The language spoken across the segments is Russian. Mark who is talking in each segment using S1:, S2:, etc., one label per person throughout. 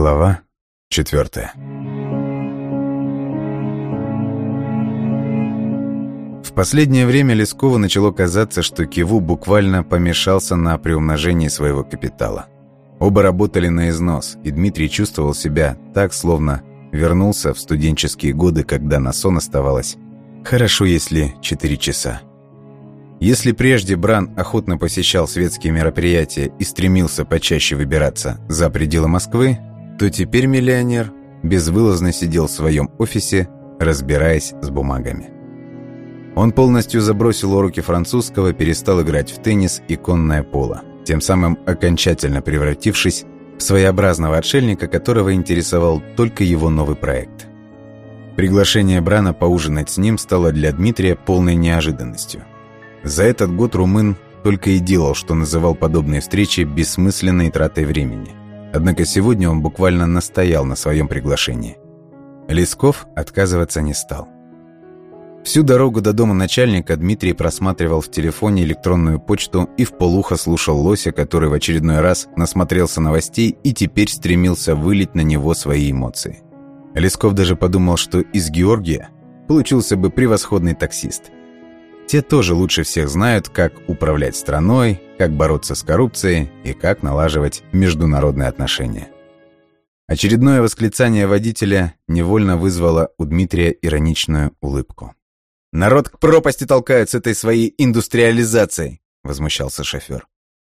S1: Глава четвертая. В последнее время Лескову начало казаться, что Киву буквально помешался на приумножении своего капитала. Оба работали на износ, и Дмитрий чувствовал себя так, словно вернулся в студенческие годы, когда на сон оставалось хорошо, если 4 часа. Если прежде Бран охотно посещал светские мероприятия и стремился почаще выбираться за пределы Москвы, то теперь миллионер безвылазно сидел в своем офисе, разбираясь с бумагами. Он полностью забросил уроки французского, перестал играть в теннис и конное поло, тем самым окончательно превратившись в своеобразного отшельника, которого интересовал только его новый проект. Приглашение Брана поужинать с ним стало для Дмитрия полной неожиданностью. За этот год румын только и делал, что называл подобные встречи бессмысленной тратой времени. Однако сегодня он буквально настоял на своем приглашении. Лесков отказываться не стал. Всю дорогу до дома начальника Дмитрий просматривал в телефоне электронную почту и в полухо слушал Лося, который в очередной раз насмотрелся новостей и теперь стремился вылить на него свои эмоции. Лесков даже подумал, что из Георгия получился бы превосходный таксист – те тоже лучше всех знают, как управлять страной, как бороться с коррупцией и как налаживать международные отношения. Очередное восклицание водителя невольно вызвало у Дмитрия ироничную улыбку. «Народ к пропасти толкают с этой своей индустриализацией», — возмущался шофер.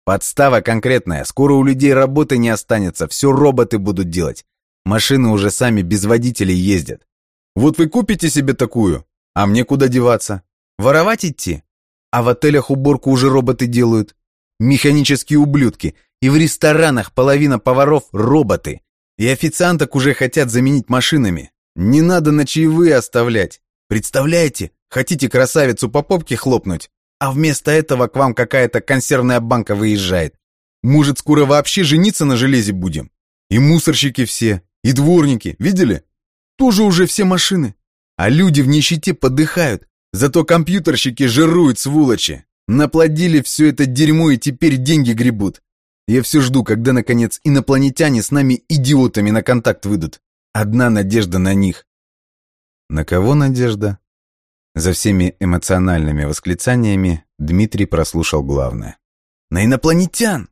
S1: «Подстава конкретная. Скоро у людей работы не останется. Все роботы будут делать. Машины уже сами без водителей ездят. Вот вы купите себе такую, а мне куда деваться? Воровать идти? А в отелях уборку уже роботы делают. Механические ублюдки. И в ресторанах половина поваров – роботы. И официанток уже хотят заменить машинами. Не надо на чаевые оставлять. Представляете, хотите красавицу по попке хлопнуть, а вместо этого к вам какая-то консервная банка выезжает. Может, скоро вообще жениться на железе будем? И мусорщики все, и дворники, видели? Тоже уже все машины. А люди в нищете подыхают, Зато компьютерщики жируют, сволочи. Наплодили все это дерьмо и теперь деньги гребут. Я все жду, когда, наконец, инопланетяне с нами идиотами на контакт выйдут. Одна надежда на них. На кого надежда? За всеми эмоциональными восклицаниями Дмитрий прослушал главное. На инопланетян!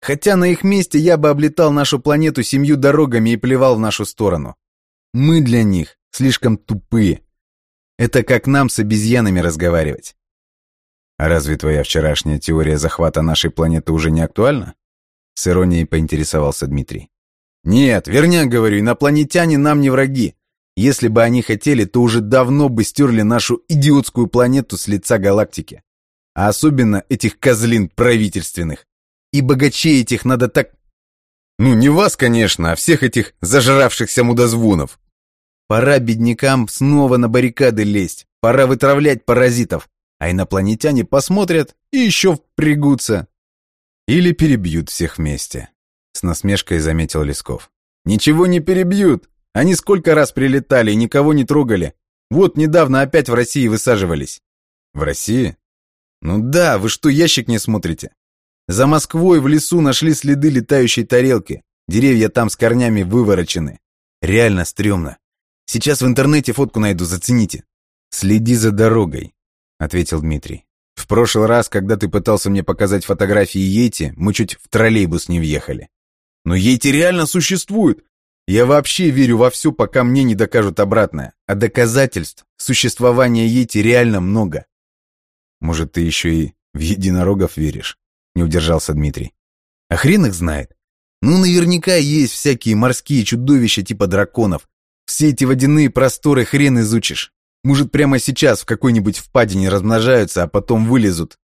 S1: Хотя на их месте я бы облетал нашу планету семью дорогами и плевал в нашу сторону. Мы для них слишком тупые. Это как нам с обезьянами разговаривать. А разве твоя вчерашняя теория захвата нашей планеты уже не актуальна? С иронией поинтересовался Дмитрий. Нет, верняк говорю, инопланетяне нам не враги. Если бы они хотели, то уже давно бы стерли нашу идиотскую планету с лица галактики. А особенно этих козлин правительственных. И богачей этих надо так... Ну, не вас, конечно, а всех этих зажравшихся мудозвонов. Пора беднякам снова на баррикады лезть. Пора вытравлять паразитов. А инопланетяне посмотрят и еще впрягутся. Или перебьют всех вместе. С насмешкой заметил Лесков. Ничего не перебьют. Они сколько раз прилетали и никого не трогали. Вот недавно опять в России высаживались. В России? Ну да, вы что, ящик не смотрите? За Москвой в лесу нашли следы летающей тарелки. Деревья там с корнями выворочены. Реально стрёмно. Сейчас в интернете фотку найду, зацените». «Следи за дорогой», — ответил Дмитрий. «В прошлый раз, когда ты пытался мне показать фотографии Йети, мы чуть в троллейбус не въехали». «Но Йети реально существует! Я вообще верю во все, пока мне не докажут обратное. А доказательств существования Йети реально много». «Может, ты еще и в единорогов веришь?» — не удержался Дмитрий. «А хрен их знает. Ну, наверняка есть всякие морские чудовища типа драконов, все эти водяные просторы хрен изучишь. Может, прямо сейчас в какой-нибудь впадине размножаются, а потом вылезут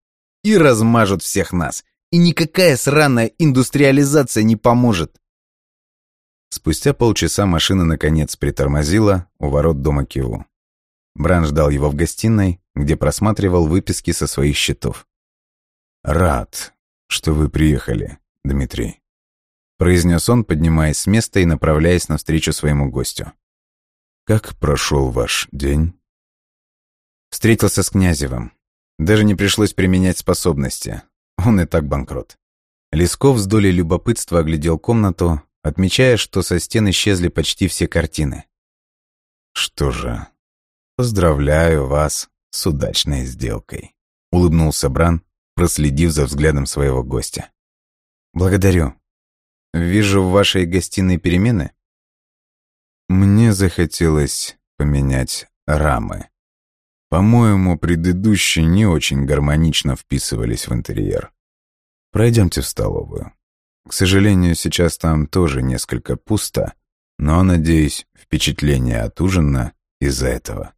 S1: и размажут всех нас. И никакая сраная индустриализация не поможет. Спустя полчаса машина наконец притормозила у ворот дома Киу. Бран ждал его в гостиной, где просматривал выписки со своих счетов. «Рад, что вы приехали, Дмитрий», — произнес он, поднимаясь с места и направляясь навстречу своему гостю. «Как прошел ваш день?» Встретился с Князевым. Даже не пришлось применять способности. Он и так банкрот. Лесков с долей любопытства оглядел комнату, отмечая, что со стен исчезли почти все картины. «Что же, поздравляю вас с удачной сделкой», — улыбнулся Бран, проследив за взглядом своего гостя. «Благодарю. Вижу в вашей гостиной перемены?» «Мне захотелось поменять рамы. По-моему, предыдущие не очень гармонично вписывались в интерьер. Пройдемте в столовую. К сожалению, сейчас там тоже несколько пусто, но, надеюсь, впечатление от ужина из-за этого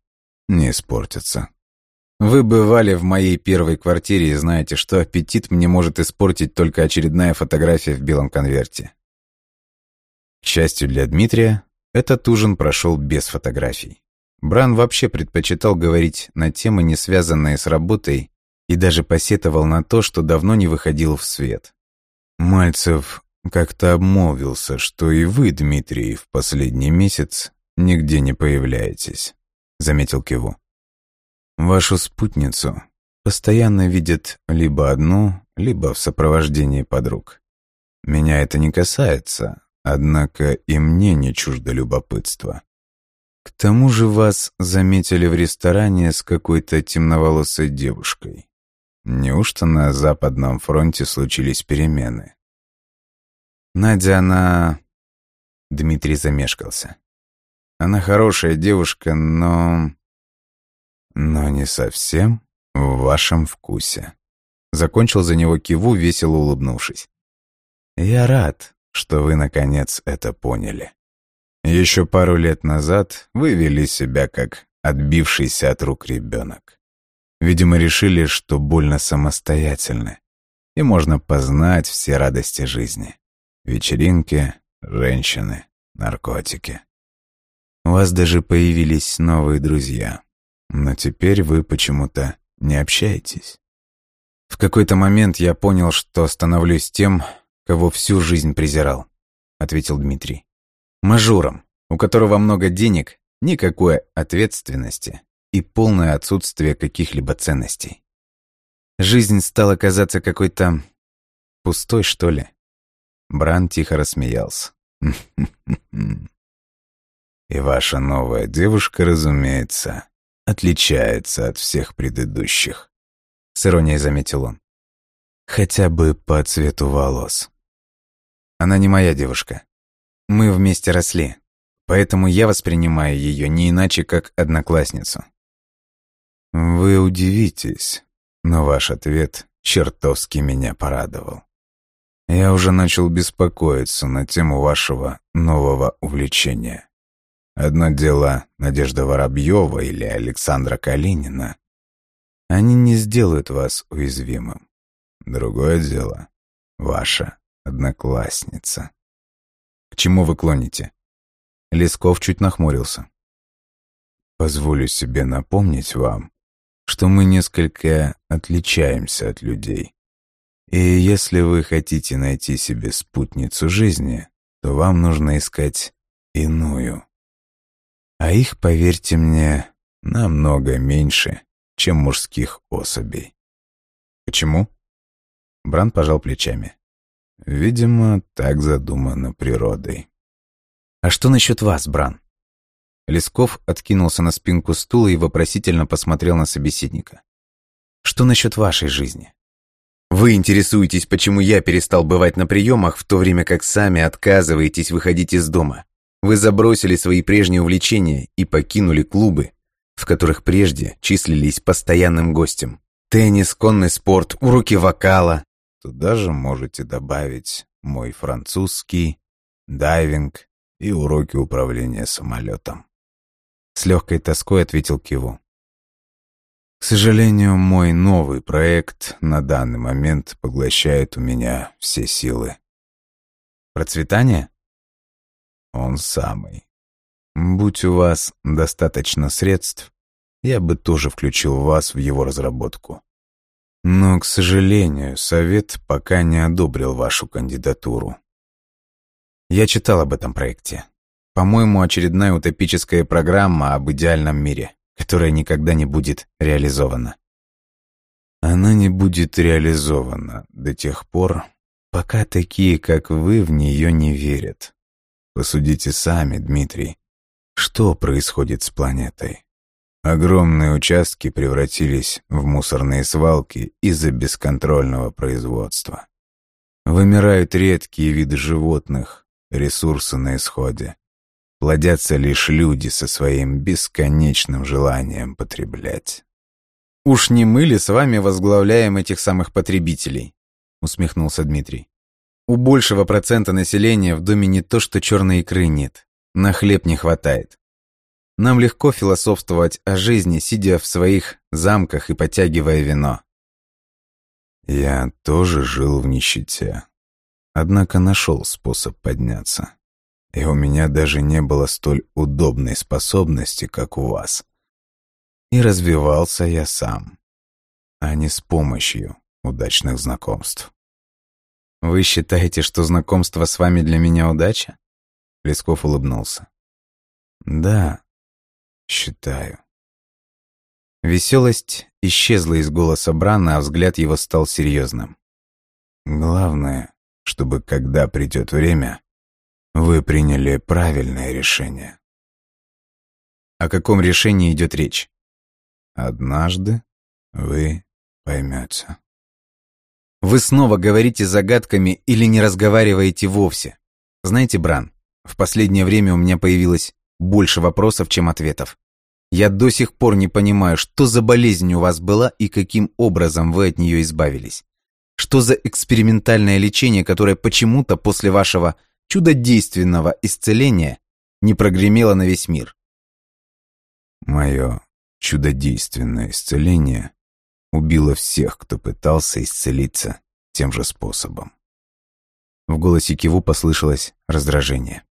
S1: не испортится. Вы бывали в моей первой квартире и знаете, что аппетит мне может испортить только очередная фотография в белом конверте. К счастью для Дмитрия, этот ужин прошел без фотографий. Бран вообще предпочитал говорить на темы, не связанные с работой, и даже посетовал на то, что давно не выходил в свет. Мальцев как-то обмолвился, что и вы, Дмитрий, в последний месяц нигде не появляетесь, заметил Киву. Вашу спутницу постоянно видят либо одну, либо в сопровождении подруг. Меня это не касается, однако и мне не чуждо любопытство. К тому же вас заметили в ресторане с какой-то темноволосой девушкой. Неужто на Западном фронте случились перемены? Надя, она... Дмитрий замешкался. Она хорошая девушка, но... Но не совсем в вашем вкусе. Закончил за него Киву, весело улыбнувшись. Я рад, что вы, наконец, это поняли. Еще пару лет назад вы вели себя как отбившийся от рук ребенок. Видимо, решили, что больно самостоятельны, и можно познать все радости жизни. Вечеринки, женщины, наркотики. У вас даже появились новые друзья, но теперь вы почему-то не общаетесь. В какой-то момент я понял, что становлюсь тем, кого всю жизнь презирал, ответил Дмитрий. Мажором, у которого много денег, никакой ответственности и полное отсутствие каких-либо ценностей. Жизнь стала казаться какой-то пустой, что ли. Бран тихо рассмеялся. «И ваша новая девушка, разумеется, отличается от всех предыдущих», — с иронией заметил он. «Хотя бы по цвету волос». «Она не моя девушка. Мы вместе росли, поэтому я воспринимаю ее не иначе, как одноклассницу. Вы удивитесь, но ваш ответ чертовски меня порадовал. Я уже начал беспокоиться на тему вашего нового увлечения. Одно дело Надежда Воробьева или Александра Калинина. Они не сделают вас уязвимым. Другое дело — ваша одноклассница. К чему вы клоните? Лесков чуть нахмурился. Позволю себе напомнить вам, что мы несколько отличаемся от людей. И если вы хотите найти себе спутницу жизни, то вам нужно искать иную. А их, поверьте мне, намного меньше, чем мужских особей. Почему? Бран пожал плечами. Видимо, так задумано природой. А что насчет вас, Бран? Лесков откинулся на спинку стула и вопросительно посмотрел на собеседника. «Что насчет вашей жизни? Вы интересуетесь, почему я перестал бывать на приемах, в то время как сами отказываетесь выходить из дома. Вы забросили свои прежние увлечения и покинули клубы, в которых прежде числились постоянным гостем. Теннис, конный спорт, уроки вокала. Туда же можете добавить мой французский, дайвинг и уроки управления самолетом. С легкой тоской ответил Киву. К сожалению, мой новый проект на данный момент поглощает у меня все силы. Процветание? Он самый. Будь у вас достаточно средств, я бы тоже включил вас в его разработку. Но, к сожалению, совет пока не одобрил вашу кандидатуру. Я читал об этом проекте. По-моему, очередная утопическая программа об идеальном мире, которая никогда не будет реализована. Она не будет реализована до тех пор, Пока такие, как вы, в нее не верят. Посудите сами, Дмитрий. Что происходит с планетой? Огромные участки превратились в мусорные свалки из-за бесконтрольного производства. Вымирают редкие виды животных, ресурсы на исходе. Плодятся лишь люди со своим бесконечным желанием потреблять.
S2: «Уж не мы ли с вами возглавляем этих самых потребителей?» — усмехнулся Дмитрий. «У большего процента населения в доме не то, что черной икры нет, на хлеб не хватает. Нам легко философствовать о жизни, сидя в своих замках и подтягивая вино.
S1: Я тоже жил в нищете, однако нашел способ подняться. И у меня даже не было столь удобной способности, как у вас. И развивался я сам, а не с помощью удачных знакомств.
S2: «Вы считаете, что знакомство с вами для меня удача?» Лесков улыбнулся.
S1: «Да, считаю».
S2: Веселость исчезла из голоса Брана, а взгляд его стал серьезным.
S1: «Главное, чтобы, когда придет время, вы приняли правильное решение».
S2: О каком решении идет речь?
S1: Однажды вы поймете.
S2: Вы снова говорите загадками или не разговариваете вовсе. Знаете, Бран, в последнее время у меня появилось больше вопросов, чем ответов. Я до сих пор не понимаю, что за болезнь у вас была и каким образом вы от нее избавились. Что за экспериментальное лечение, которое почему-то после вашего чудодейственного исцеления не прогремело на весь мир?
S1: Мое чудодейственное исцеление убило всех, кто пытался исцелиться тем же способом.
S2: В голосе Киву послышалось раздражение.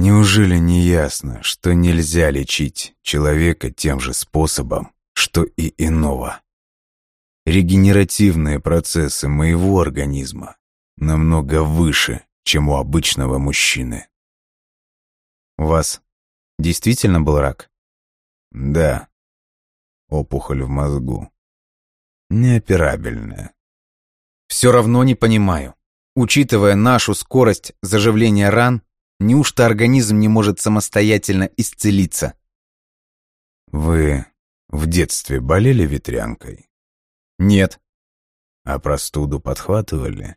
S1: Неужели не ясно, что нельзя лечить человека тем же способом, что и иного? Регенеративные процессы моего организма намного выше, чем у обычного мужчины.
S2: У вас действительно был рак?
S1: Да. Опухоль в мозгу. Неоперабельная.
S2: Все равно не понимаю. Учитывая нашу скорость заживления ран, Неужто организм не может самостоятельно исцелиться?
S1: Вы в детстве болели ветрянкой?
S2: Нет.
S1: А простуду подхватывали?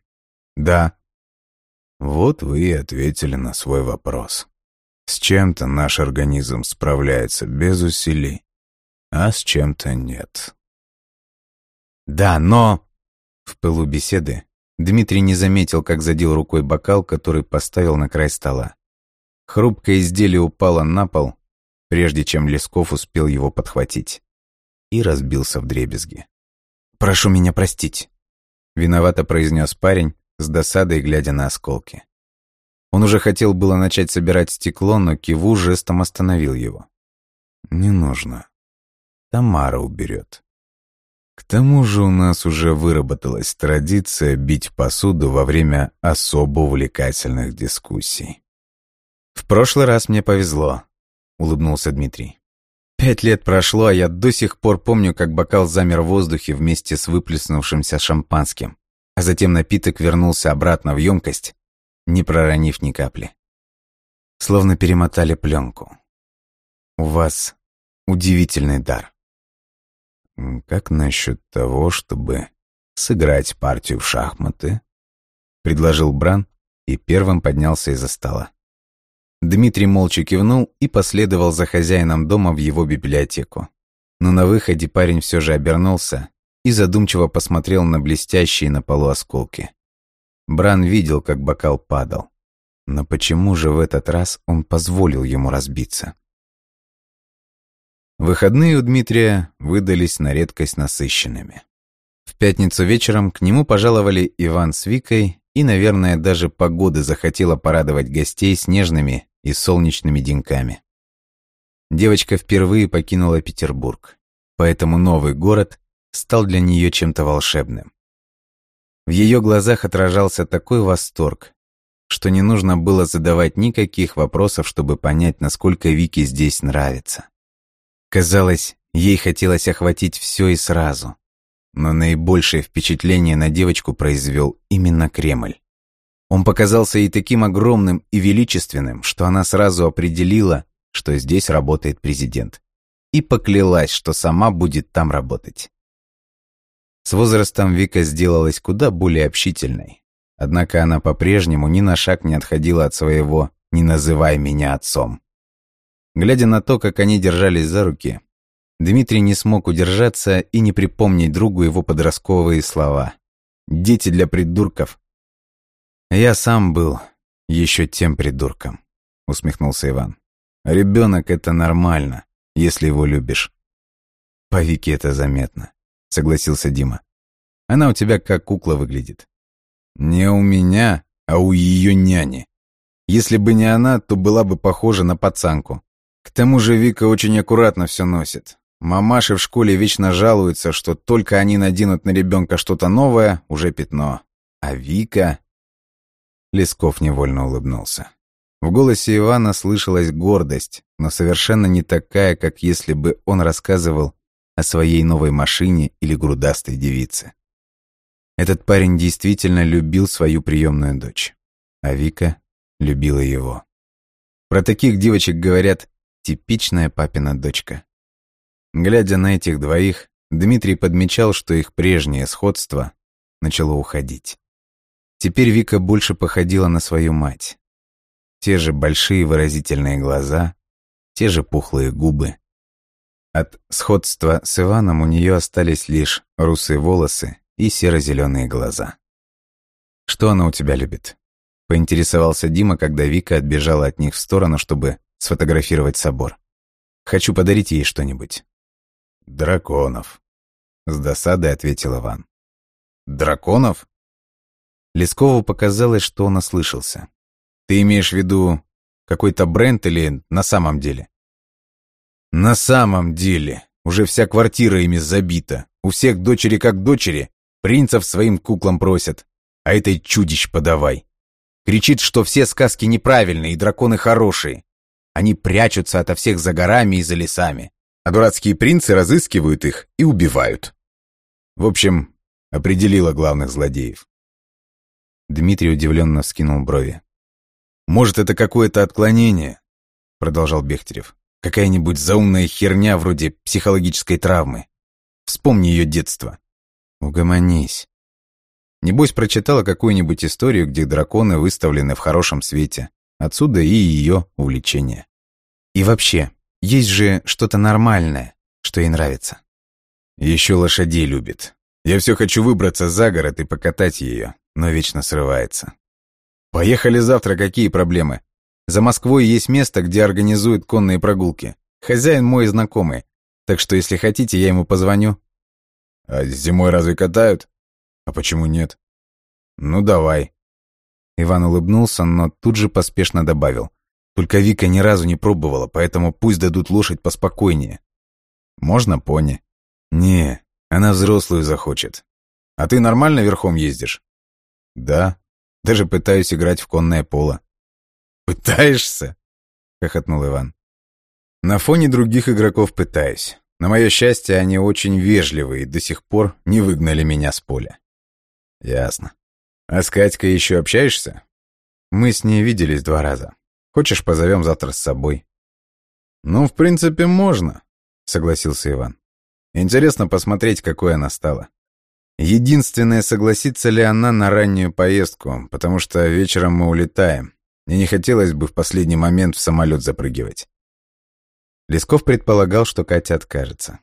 S2: Да.
S1: Вот вы и ответили на свой вопрос. С чем-то наш организм справляется без усилий, а с чем-то нет.
S2: Да, но... В пылу беседы Дмитрий не заметил, как задел рукой бокал, который поставил на край стола. Хрупкое изделие упало на пол, прежде чем Лесков успел его подхватить. И разбился в дребезги. «Прошу меня простить», — виновато произнес парень, с досадой глядя на осколки. Он уже хотел было начать собирать стекло, но Киву жестом остановил его.
S1: «Не нужно. Тамара уберет. К тому же у нас уже выработалась традиция бить посуду во время особо увлекательных дискуссий.
S2: «В прошлый раз мне повезло», — улыбнулся Дмитрий. «Пять лет прошло, а я до сих пор помню, как бокал замер в воздухе вместе с выплеснувшимся шампанским, а затем напиток вернулся обратно в емкость, не проронив ни капли. Словно перемотали пленку. У вас удивительный дар.
S1: «Как насчет того, чтобы сыграть партию в шахматы?» — предложил Бран и первым поднялся из-за стола.
S2: Дмитрий молча кивнул и последовал за хозяином дома в его библиотеку. Но на выходе парень все же обернулся и задумчиво посмотрел на блестящие на полу осколки. Бран видел, как бокал падал. Но почему же в этот раз он позволил ему разбиться? Выходные у Дмитрия выдались на редкость насыщенными. В пятницу вечером к нему пожаловали Иван с Викой, и, наверное, даже погода захотела порадовать гостей снежными и солнечными деньками. Девочка впервые покинула Петербург, поэтому новый город стал для нее чем-то волшебным. В ее глазах отражался такой восторг, что не нужно было задавать никаких вопросов, чтобы понять, насколько Вике здесь нравится. Казалось, ей хотелось охватить все и сразу. Но наибольшее впечатление на девочку произвел именно Кремль. Он показался ей таким огромным и величественным, что она сразу определила, что здесь работает президент, и поклялась, что сама будет там работать. С возрастом Вика сделалась куда более общительной, однако она по-прежнему ни на шаг не отходила от своего «не называй меня отцом». Глядя на то, как они держались за руки, Дмитрий не смог удержаться и не припомнить другу его подростковые слова. «Дети для придурков». «Я сам был еще тем придурком», — усмехнулся Иван. «Ребенок — это нормально, если его любишь». «По Вике это заметно», — согласился Дима. «Она у тебя как кукла выглядит». «Не у меня, а у ее няни. Если бы не она, то была бы похожа на пацанку. К тому же Вика очень аккуратно все носит. Мамаши в школе вечно жалуются, что только они наденут на ребенка что-то новое, уже пятно. А Вика... Лесков невольно улыбнулся. В голосе Ивана слышалась гордость, но совершенно не такая, как если бы он рассказывал о своей новой машине или грудастой девице. Этот парень действительно любил свою приемную дочь, а Вика любила его. Про таких девочек говорят Типичная папина дочка. Глядя на этих двоих, Дмитрий подмечал, что их прежнее сходство начало уходить. Теперь Вика больше походила на свою мать. Те же большие выразительные глаза, те же пухлые губы. От сходства с Иваном у нее остались лишь русые волосы и серо-зеленые глаза. «Что она у тебя любит?» — поинтересовался Дима, когда Вика отбежала от них в сторону, чтобы сфотографировать собор. Хочу подарить ей что-нибудь».
S1: «Драконов», — с досадой ответил Иван.
S2: «Драконов?» Лескову показалось, что он ослышался. «Ты имеешь в виду какой-то бренд или на самом деле?» «На самом деле. Уже вся квартира ими забита. У всех дочери как дочери. Принцев своим куклам просят. А этой чудищ подавай. Кричит, что все сказки неправильные и драконы хорошие. Они прячутся ото всех за горами и за лесами, а дурацкие принцы разыскивают их и убивают. В общем, определила главных злодеев. Дмитрий удивленно вскинул брови. «Может, это какое-то отклонение?» Продолжал Бехтерев. «Какая-нибудь заумная херня вроде психологической травмы. Вспомни ее детство». «Угомонись». Небось, прочитала какую-нибудь историю, где драконы выставлены в хорошем свете. Отсюда и ее увлечение. И вообще, есть же что-то нормальное, что ей нравится. Еще лошадей любит. Я все хочу выбраться за город и покатать ее, но вечно срывается. Поехали завтра, какие проблемы? За Москвой есть место, где организуют конные прогулки. Хозяин мой знакомый, так что если хотите, я ему позвоню. А зимой разве катают? А почему нет? Ну давай. Иван улыбнулся, но тут же поспешно добавил. «Только Вика ни разу не пробовала, поэтому пусть дадут лошадь поспокойнее». «Можно пони?» «Не, она взрослую захочет. А ты нормально верхом ездишь?» «Да. Даже пытаюсь играть в конное поло». «Пытаешься?» — хохотнул Иван. «На фоне других игроков пытаюсь. На мое счастье, они очень вежливые и до сих пор не выгнали меня с поля». «Ясно. А с Катькой еще общаешься? Мы с ней виделись два раза. Хочешь, позовем завтра с собой? Ну, в принципе, можно, согласился Иван. Интересно посмотреть, какой она стала. Единственное, согласится ли она на раннюю поездку, потому что вечером мы улетаем, и не хотелось бы в последний момент в самолет запрыгивать. Лесков предполагал, что Катя откажется.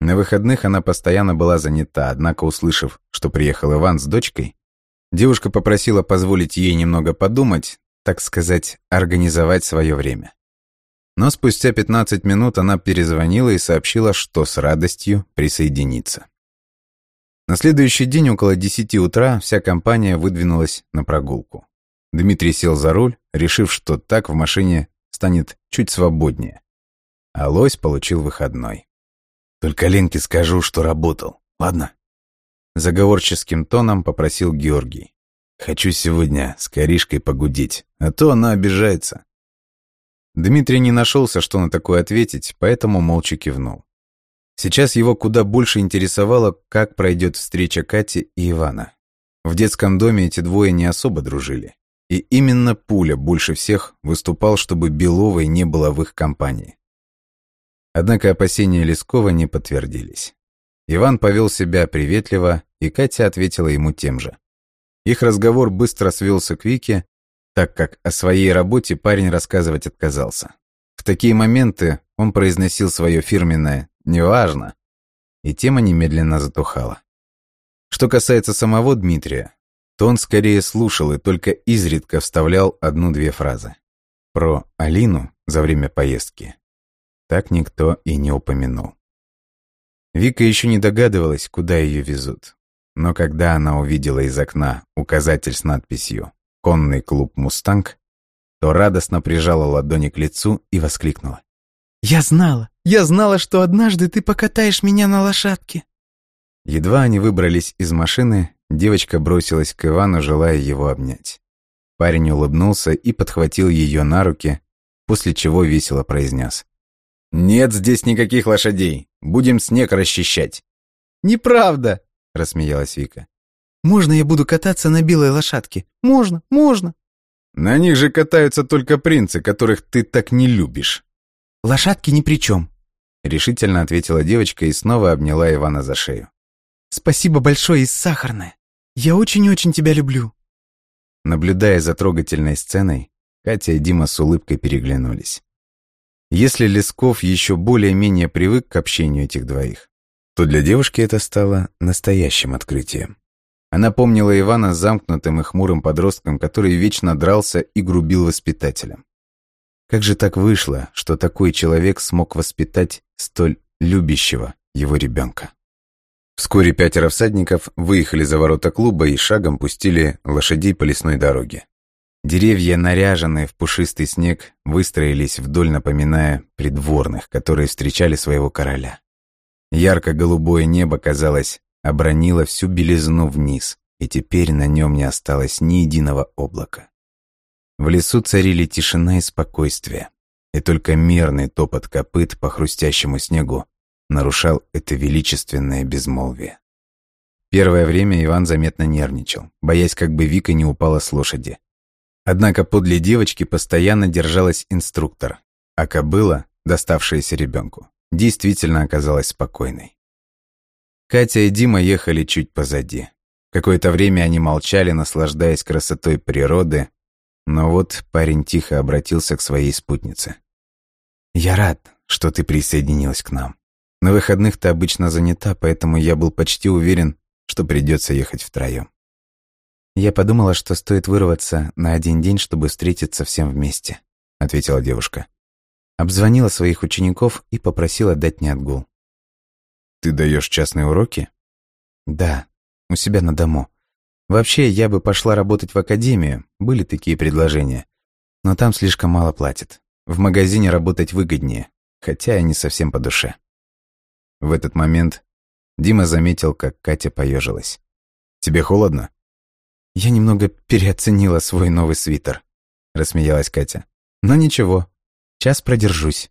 S2: На выходных она постоянно была занята, однако, услышав, что приехал Иван с дочкой, Девушка попросила позволить ей немного подумать, так сказать, организовать свое время. Но спустя 15 минут она перезвонила и сообщила, что с радостью присоединится. На следующий день около 10 утра вся компания выдвинулась на прогулку. Дмитрий сел за руль, решив, что так в машине станет чуть свободнее. А Лось получил выходной. «Только Ленке скажу, что работал, ладно?» Заговорческим тоном попросил Георгий. «Хочу сегодня с Коришкой погудеть, а то она обижается». Дмитрий не нашелся, что на такое ответить, поэтому молча кивнул. Сейчас его куда больше интересовало, как пройдет встреча Кати и Ивана. В детском доме эти двое не особо дружили. И именно Пуля больше всех выступал, чтобы Беловой не было в их компании. Однако опасения Лескова не подтвердились. Иван повел себя приветливо, и Катя ответила ему тем же. Их разговор быстро свелся к Вике, так как о своей работе парень рассказывать отказался. В такие моменты он произносил свое фирменное «неважно», и тема немедленно затухала. Что касается самого Дмитрия, то он скорее слушал и только изредка вставлял одну-две фразы. Про Алину за время поездки так никто и не упомянул. Вика еще не догадывалась, куда ее везут. Но когда она увидела из окна указатель с надписью «Конный клуб «Мустанг», то радостно прижала ладони к лицу и воскликнула.
S3: «Я знала! Я знала, что однажды ты покатаешь меня на лошадке!»
S2: Едва они выбрались из машины, девочка бросилась к Ивану, желая его обнять. Парень улыбнулся и подхватил ее на руки, после чего весело произнес. «Нет здесь никаких лошадей. Будем снег расчищать».
S3: «Неправда!»
S2: — рассмеялась Вика.
S3: «Можно я буду кататься на белой лошадке? Можно, можно!»
S2: «На них же катаются только принцы, которых ты так не любишь».
S3: «Лошадки ни при чем», —
S2: решительно ответила девочка и снова обняла Ивана за шею.
S3: «Спасибо большое из сахарное. Я очень-очень тебя люблю».
S2: Наблюдая за трогательной сценой, Катя и Дима с улыбкой переглянулись. Если Лесков еще более-менее привык к общению этих двоих, то для девушки это стало настоящим открытием. Она помнила Ивана замкнутым и хмурым подростком, который вечно дрался и грубил воспитателям. Как же так вышло, что такой человек смог воспитать столь любящего его ребенка? Вскоре пятеро всадников выехали за ворота клуба и шагом пустили лошадей по лесной дороге. Деревья, наряженные в пушистый снег, выстроились вдоль, напоминая придворных, которые встречали своего короля. Ярко-голубое небо, казалось, обронило всю белизну вниз, и теперь на нем не осталось ни единого облака. В лесу царили тишина и спокойствие, и только мерный топот копыт по хрустящему снегу нарушал это величественное безмолвие. Первое время Иван заметно нервничал, боясь, как бы Вика не упала с лошади. Однако подле девочки постоянно держалась инструктор, а кобыла, доставшаяся ребенку, действительно оказалась спокойной. Катя и Дима ехали чуть позади. Какое-то время они молчали, наслаждаясь красотой природы, но вот парень тихо обратился к своей спутнице. «Я рад, что ты присоединилась к нам. На выходных ты обычно занята, поэтому я был почти уверен, что придется ехать втроем.
S3: «Я подумала, что стоит вырваться на один день, чтобы встретиться всем вместе», — ответила девушка. Обзвонила своих учеников и попросила дать мне отгул.
S2: «Ты даешь частные уроки?»
S3: «Да, у себя на дому. Вообще, я бы пошла работать в академию, были такие предложения. Но там слишком мало платят. В магазине работать выгоднее, хотя и не совсем по душе».
S2: В этот момент Дима заметил, как Катя поежилась. «Тебе холодно?»
S3: «Я немного переоценила свой новый свитер», — рассмеялась Катя. «Но ничего, час продержусь».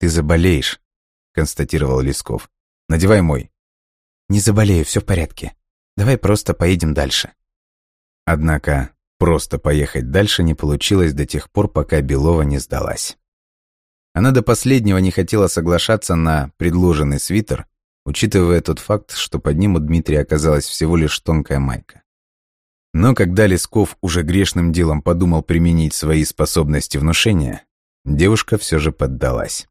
S2: «Ты заболеешь», — констатировал Лесков. «Надевай мой».
S3: «Не заболею, все в порядке. Давай просто поедем дальше».
S2: Однако просто поехать дальше не получилось до тех пор, пока Белова не сдалась. Она до последнего не хотела соглашаться на предложенный свитер, учитывая тот факт, что под ним у Дмитрия оказалась всего лишь тонкая майка. Но когда Лесков уже грешным делом подумал применить свои способности внушения, девушка все же поддалась.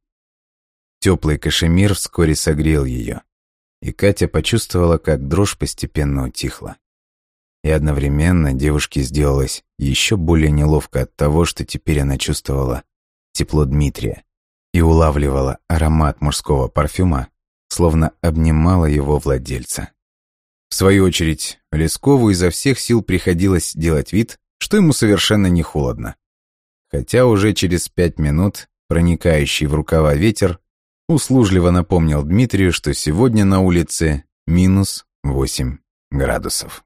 S2: Теплый кашемир вскоре согрел ее, и Катя почувствовала, как дрожь постепенно утихла. И одновременно девушке сделалось еще более неловко от того, что теперь она чувствовала тепло Дмитрия и улавливала аромат мужского парфюма, словно обнимала его владельца. В свою очередь, Лескову изо всех сил приходилось делать вид, что ему совершенно не холодно. Хотя уже через пять минут проникающий в рукава ветер услужливо напомнил Дмитрию, что сегодня на улице минус восемь градусов.